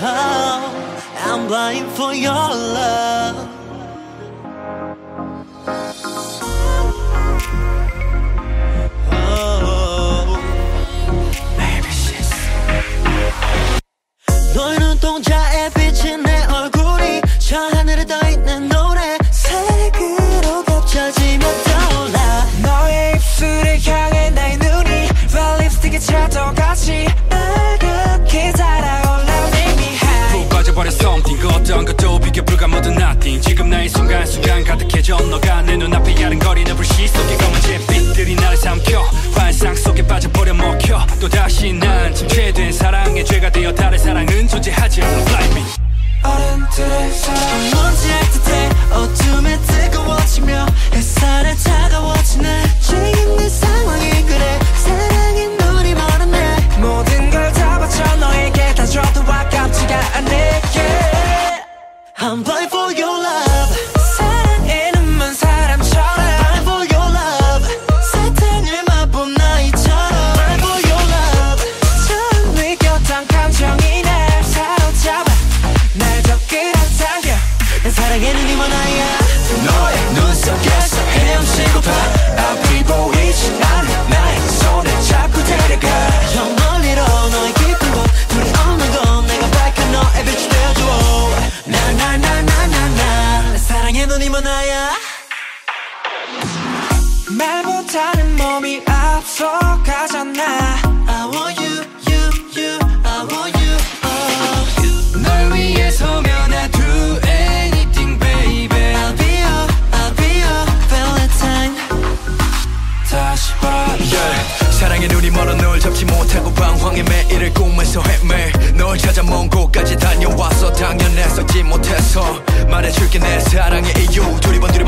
Oh, I'm blind for your love. Oh, 너의 눈동자에 비친 내 얼굴이 저 하늘에 떠 있는 노 순간순간 가득해져 너가 내 눈앞에 야른거리는 불씨 속에 검은 잿빛들이 나를 삼켜 환상 속에 빠져버려 먹혀 또다시 난 침체된 사랑의 죄가 되어 다른 사랑은 존재하지 않아. Fly me. 먼지 핥듯해. 어둠에 뜨거워지며 햇살에 차가워지네. 지금 내 상황이 그래. 사랑의 눈이 멀었네. 모든 걸 다 바쳐 너에게 다 줘도 아깝지가 않네. Yeah. I'm blind for your love 내 사랑의 눈이 원하야. 너의 눈 속에서 헤엄치고파. 앞이 보이지 않는 나의 손을 잡고 데려가. 저 멀리로 너의 깊은 곳 둘이 없는 건 내가 밝힌 너의 빛이 되어줘 나나나나나나. 내 사랑의 눈이 원하야. 말 못하는 몸이 앞서가잖아. I want you, you, you, I want you, oh. 널 위해 서면 I do 사랑의 눈이 멀어 널 잡지 못하고 방황의 매일을 꿈에서 헤매. 널 찾아 먼 곳까지 다녀왔어 당연했었지 못해서. 말해줄게 내 사랑의 이유 두리번 두리번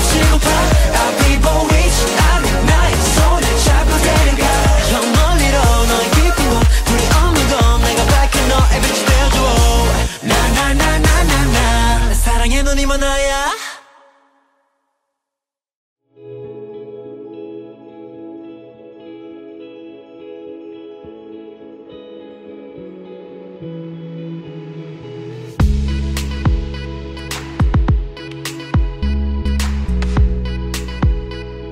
I'm